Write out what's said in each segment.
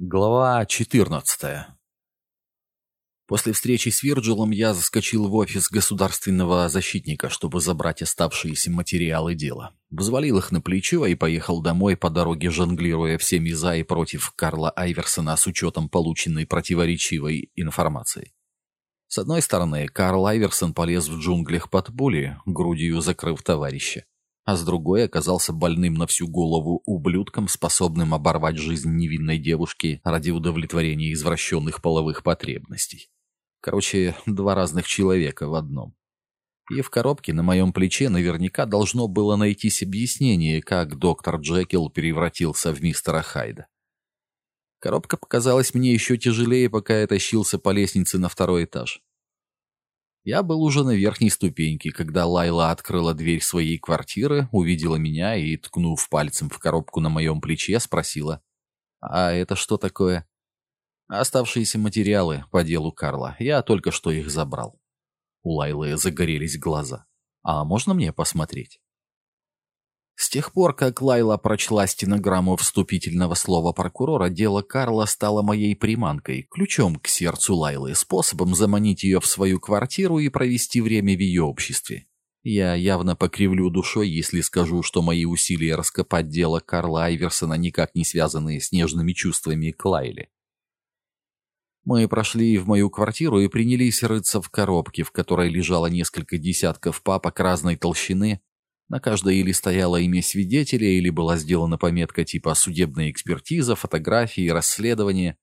Глава 14 После встречи с Вирджилом я заскочил в офис государственного защитника, чтобы забрать оставшиеся материалы дела. Взвалил их на плечо и поехал домой по дороге, жонглируя всеми за и против Карла Айверсона с учетом полученной противоречивой информации. С одной стороны, Карл Айверсон полез в джунглях под пули, грудью закрыв товарища а с другой оказался больным на всю голову ублюдком, способным оборвать жизнь невинной девушки ради удовлетворения извращенных половых потребностей. Короче, два разных человека в одном. И в коробке на моем плече наверняка должно было найтись объяснение, как доктор Джекил превратился в мистера Хайда. Коробка показалась мне еще тяжелее, пока я тащился по лестнице на второй этаж. Я был уже на верхней ступеньке, когда Лайла открыла дверь своей квартиры, увидела меня и, ткнув пальцем в коробку на моем плече, спросила. «А это что такое?» «Оставшиеся материалы по делу Карла. Я только что их забрал». У Лайлы загорелись глаза. «А можно мне посмотреть?» С тех пор, как Лайла прочла стенограмму вступительного слова прокурора, дело Карла стало моей приманкой, ключом к сердцу Лайлы, способом заманить ее в свою квартиру и провести время в ее обществе. Я явно покривлю душой, если скажу, что мои усилия раскопать дело Карла Айверсона никак не связаны с нежными чувствами к Лайле. Мы прошли в мою квартиру и принялись рыться в коробке, в которой лежало несколько десятков папок разной толщины, на каждой или стояло имя свидетеля, или была сделана пометка типа «судебная экспертиза», «фотографии», «расследование».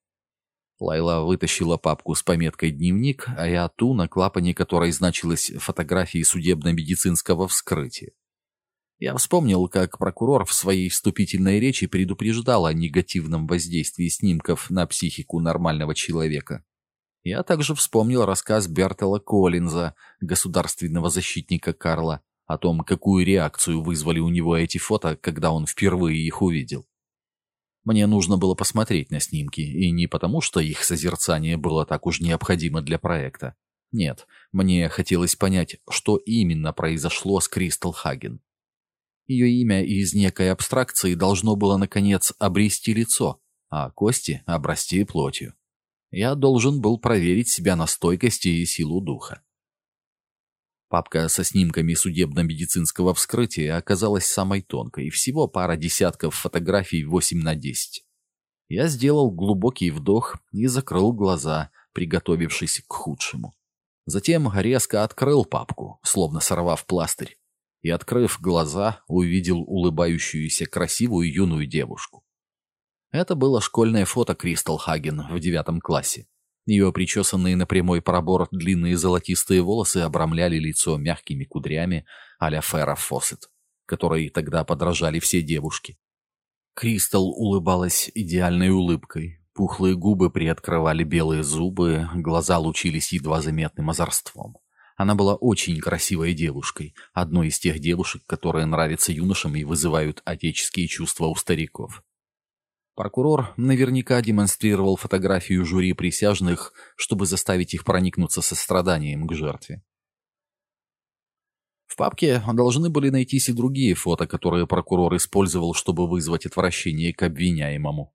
Лайла вытащила папку с пометкой «Дневник», а я ту, на клапане которой значилась «Фотографии судебно-медицинского вскрытия». Я вспомнил, как прокурор в своей вступительной речи предупреждал о негативном воздействии снимков на психику нормального человека. Я также вспомнил рассказ Бертела Коллинза, государственного защитника Карла, о том, какую реакцию вызвали у него эти фото, когда он впервые их увидел. Мне нужно было посмотреть на снимки, и не потому, что их созерцание было так уж необходимо для проекта. Нет, мне хотелось понять, что именно произошло с Кристал Хаген. Ее имя из некой абстракции должно было, наконец, обрести лицо, а кости — обрасти плотью. Я должен был проверить себя на стойкость и силу духа. Папка со снимками судебно-медицинского вскрытия оказалась самой тонкой, всего пара десятков фотографий 8 на 10. Я сделал глубокий вдох и закрыл глаза, приготовившись к худшему. Затем резко открыл папку, словно сорвав пластырь, и, открыв глаза, увидел улыбающуюся красивую юную девушку. Это было школьное фото Кристал Хаген в девятом классе. Ее причесанные на прямой пробор длинные золотистые волосы обрамляли лицо мягкими кудрями а-ля Фэра Фоссет, которой тогда подражали все девушки. Кристал улыбалась идеальной улыбкой. Пухлые губы приоткрывали белые зубы, глаза лучились едва заметным озорством. Она была очень красивой девушкой, одной из тех девушек, которые нравятся юношам и вызывают отеческие чувства у стариков. Прокурор наверняка демонстрировал фотографию жюри присяжных, чтобы заставить их проникнуться состраданием к жертве. В папке должны были найтись и другие фото, которые прокурор использовал, чтобы вызвать отвращение к обвиняемому.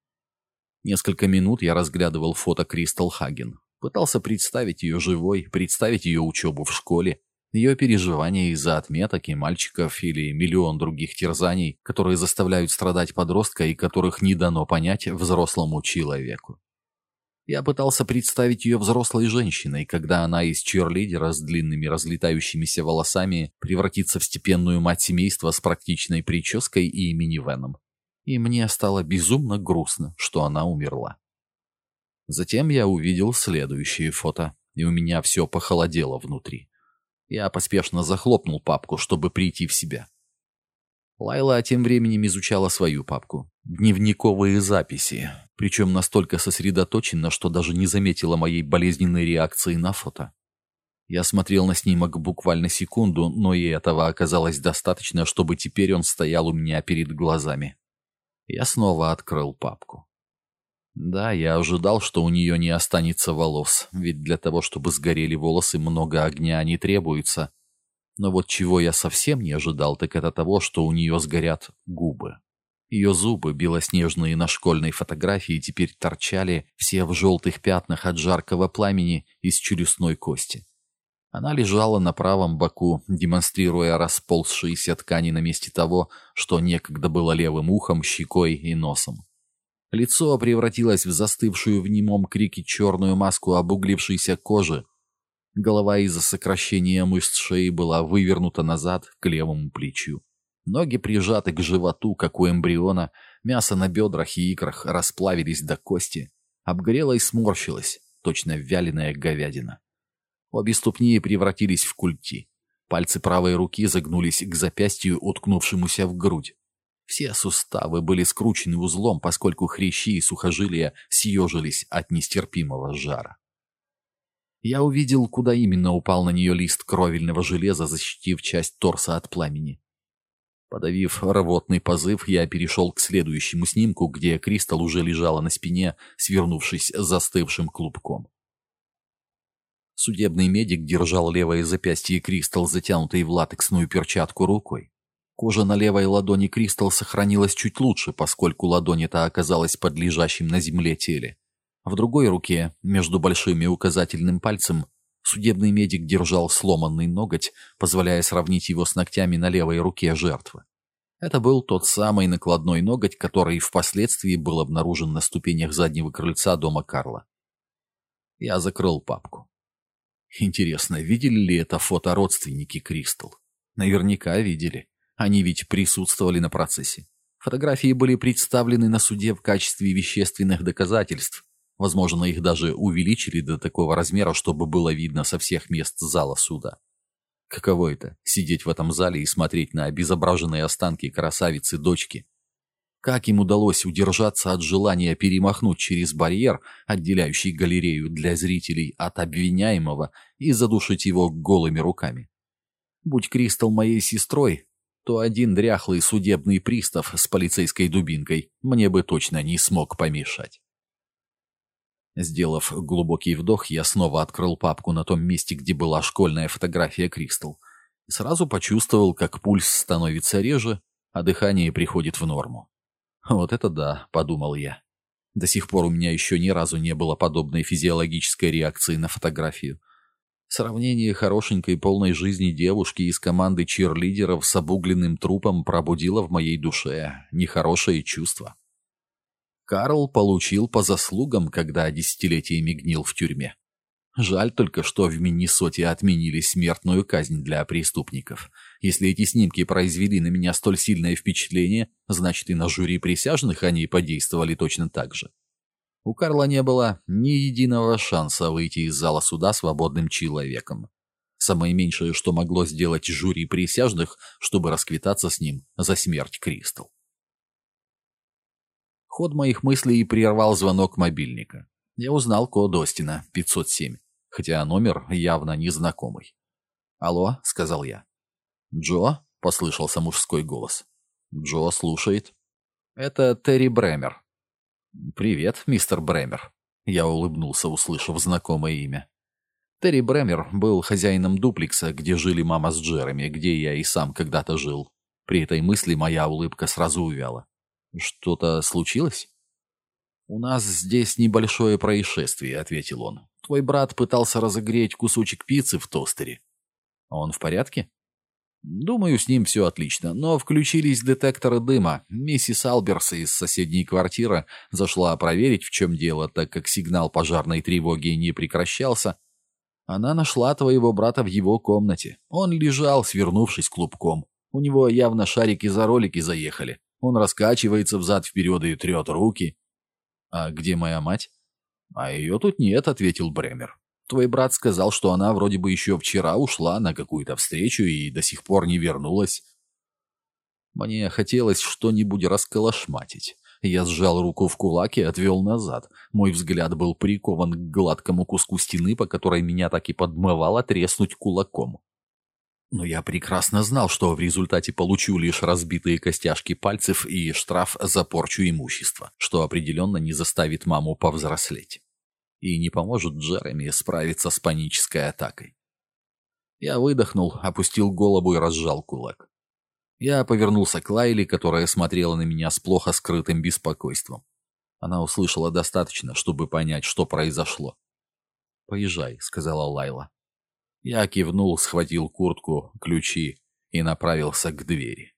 Несколько минут я разглядывал фото Кристал Хаген. Пытался представить ее живой, представить ее учебу в школе, ее переживания из-за отметок и мальчиков или миллион других терзаний, которые заставляют страдать подростка и которых не дано понять взрослому человеку. Я пытался представить ее взрослой женщиной, когда она из черлидера с длинными разлетающимися волосами превратится в степенную мать семейства с практичной прической и минивеном. И мне стало безумно грустно, что она умерла. Затем я увидел следующее фото, и у меня все похолодело внутри. Я поспешно захлопнул папку, чтобы прийти в себя. Лайла тем временем изучала свою папку. Дневниковые записи. Причем настолько сосредоточенно, что даже не заметила моей болезненной реакции на фото. Я смотрел на снимок буквально секунду, но и этого оказалось достаточно, чтобы теперь он стоял у меня перед глазами. Я снова открыл папку. Да, я ожидал, что у нее не останется волос, ведь для того, чтобы сгорели волосы, много огня не требуется. Но вот чего я совсем не ожидал, так это того, что у нее сгорят губы. Ее зубы, белоснежные на школьной фотографии, теперь торчали все в желтых пятнах от жаркого пламени из челюстной кости. Она лежала на правом боку, демонстрируя расползшиеся ткани на месте того, что некогда было левым ухом, щекой и носом. Лицо превратилось в застывшую в немом крике черную маску обуглившейся кожи. Голова из-за сокращения мышц шеи была вывернута назад к левому плечу. Ноги прижаты к животу, как у эмбриона, мясо на бедрах и икрах расплавились до кости, обгорело и сморщилось, точно вяленая говядина. Обе ступни превратились в культи. Пальцы правой руки загнулись к запястью, уткнувшемуся в грудь. Все суставы были скручены узлом, поскольку хрящи и сухожилия съежились от нестерпимого жара. Я увидел, куда именно упал на нее лист кровельного железа, защитив часть торса от пламени. Подавив рвотный позыв, я перешел к следующему снимку, где Кристал уже лежала на спине, свернувшись застывшим клубком. Судебный медик держал левое запястье Кристал, затянутой в латексную перчатку рукой. Кожа на левой ладони Кристал сохранилась чуть лучше, поскольку ладонь эта оказалась под лежащим на земле теле. В другой руке, между большим и указательным пальцем, Судебный медик держал сломанный ноготь, позволяя сравнить его с ногтями на левой руке жертвы. Это был тот самый накладной ноготь, который впоследствии был обнаружен на ступенях заднего крыльца дома Карла. Я закрыл папку. Интересно, видели ли это фото родственники Кристал? Наверняка видели. Они ведь присутствовали на процессе. Фотографии были представлены на суде в качестве вещественных доказательств, Возможно, их даже увеличили до такого размера, чтобы было видно со всех мест зала суда. Каково это — сидеть в этом зале и смотреть на обезображенные останки красавицы-дочки? Как им удалось удержаться от желания перемахнуть через барьер, отделяющий галерею для зрителей от обвиняемого, и задушить его голыми руками? Будь Кристал моей сестрой, то один дряхлый судебный пристав с полицейской дубинкой мне бы точно не смог помешать. Сделав глубокий вдох, я снова открыл папку на том месте, где была школьная фотография Кристал. И сразу почувствовал, как пульс становится реже, а дыхание приходит в норму. «Вот это да», — подумал я. До сих пор у меня еще ни разу не было подобной физиологической реакции на фотографию. Сравнение хорошенькой полной жизни девушки из команды чирлидеров с обугленным трупом пробудило в моей душе нехорошее чувство. Карл получил по заслугам, когда десятилетиями гнил в тюрьме. Жаль только, что в Миннесоте отменили смертную казнь для преступников. Если эти снимки произвели на меня столь сильное впечатление, значит и на жюри присяжных они подействовали точно так же. У Карла не было ни единого шанса выйти из зала суда свободным человеком. Самое меньшее, что могло сделать жюри присяжных, чтобы расквитаться с ним за смерть Кристал. Ход моих мыслей прервал звонок мобильника. Я узнал код Остина, 507, хотя номер явно незнакомый. «Алло», — сказал я. «Джо?» — послышался мужской голос. «Джо слушает». «Это Терри Бремер». «Привет, мистер Бремер». Я улыбнулся, услышав знакомое имя. Терри Бремер был хозяином дуплекса, где жили мама с Джереми, где я и сам когда-то жил. При этой мысли моя улыбка сразу увяла. «Что-то случилось?» «У нас здесь небольшое происшествие», — ответил он. «Твой брат пытался разогреть кусочек пиццы в тостере». «Он в порядке?» «Думаю, с ним все отлично, но включились детекторы дыма. Миссис Алберс из соседней квартиры зашла проверить, в чем дело, так как сигнал пожарной тревоги не прекращался. Она нашла твоего брата в его комнате. Он лежал, свернувшись клубком. У него явно шарики за ролики заехали. Он раскачивается взад-вперед и трет руки. «А где моя мать?» «А ее тут нет», — ответил Бремер. «Твой брат сказал, что она вроде бы еще вчера ушла на какую-то встречу и до сих пор не вернулась». Мне хотелось что-нибудь расколошматить. Я сжал руку в кулак и отвел назад. Мой взгляд был прикован к гладкому куску стены, по которой меня так и подмывало треснуть кулаком. Но я прекрасно знал, что в результате получу лишь разбитые костяшки пальцев и штраф за порчу имущества, что определенно не заставит маму повзрослеть. И не поможет Джереми справиться с панической атакой. Я выдохнул, опустил голову и разжал кулак. Я повернулся к Лайле, которая смотрела на меня с плохо скрытым беспокойством. Она услышала достаточно, чтобы понять, что произошло. «Поезжай», — сказала Лайла. Я кивнул, схватил куртку, ключи и направился к двери.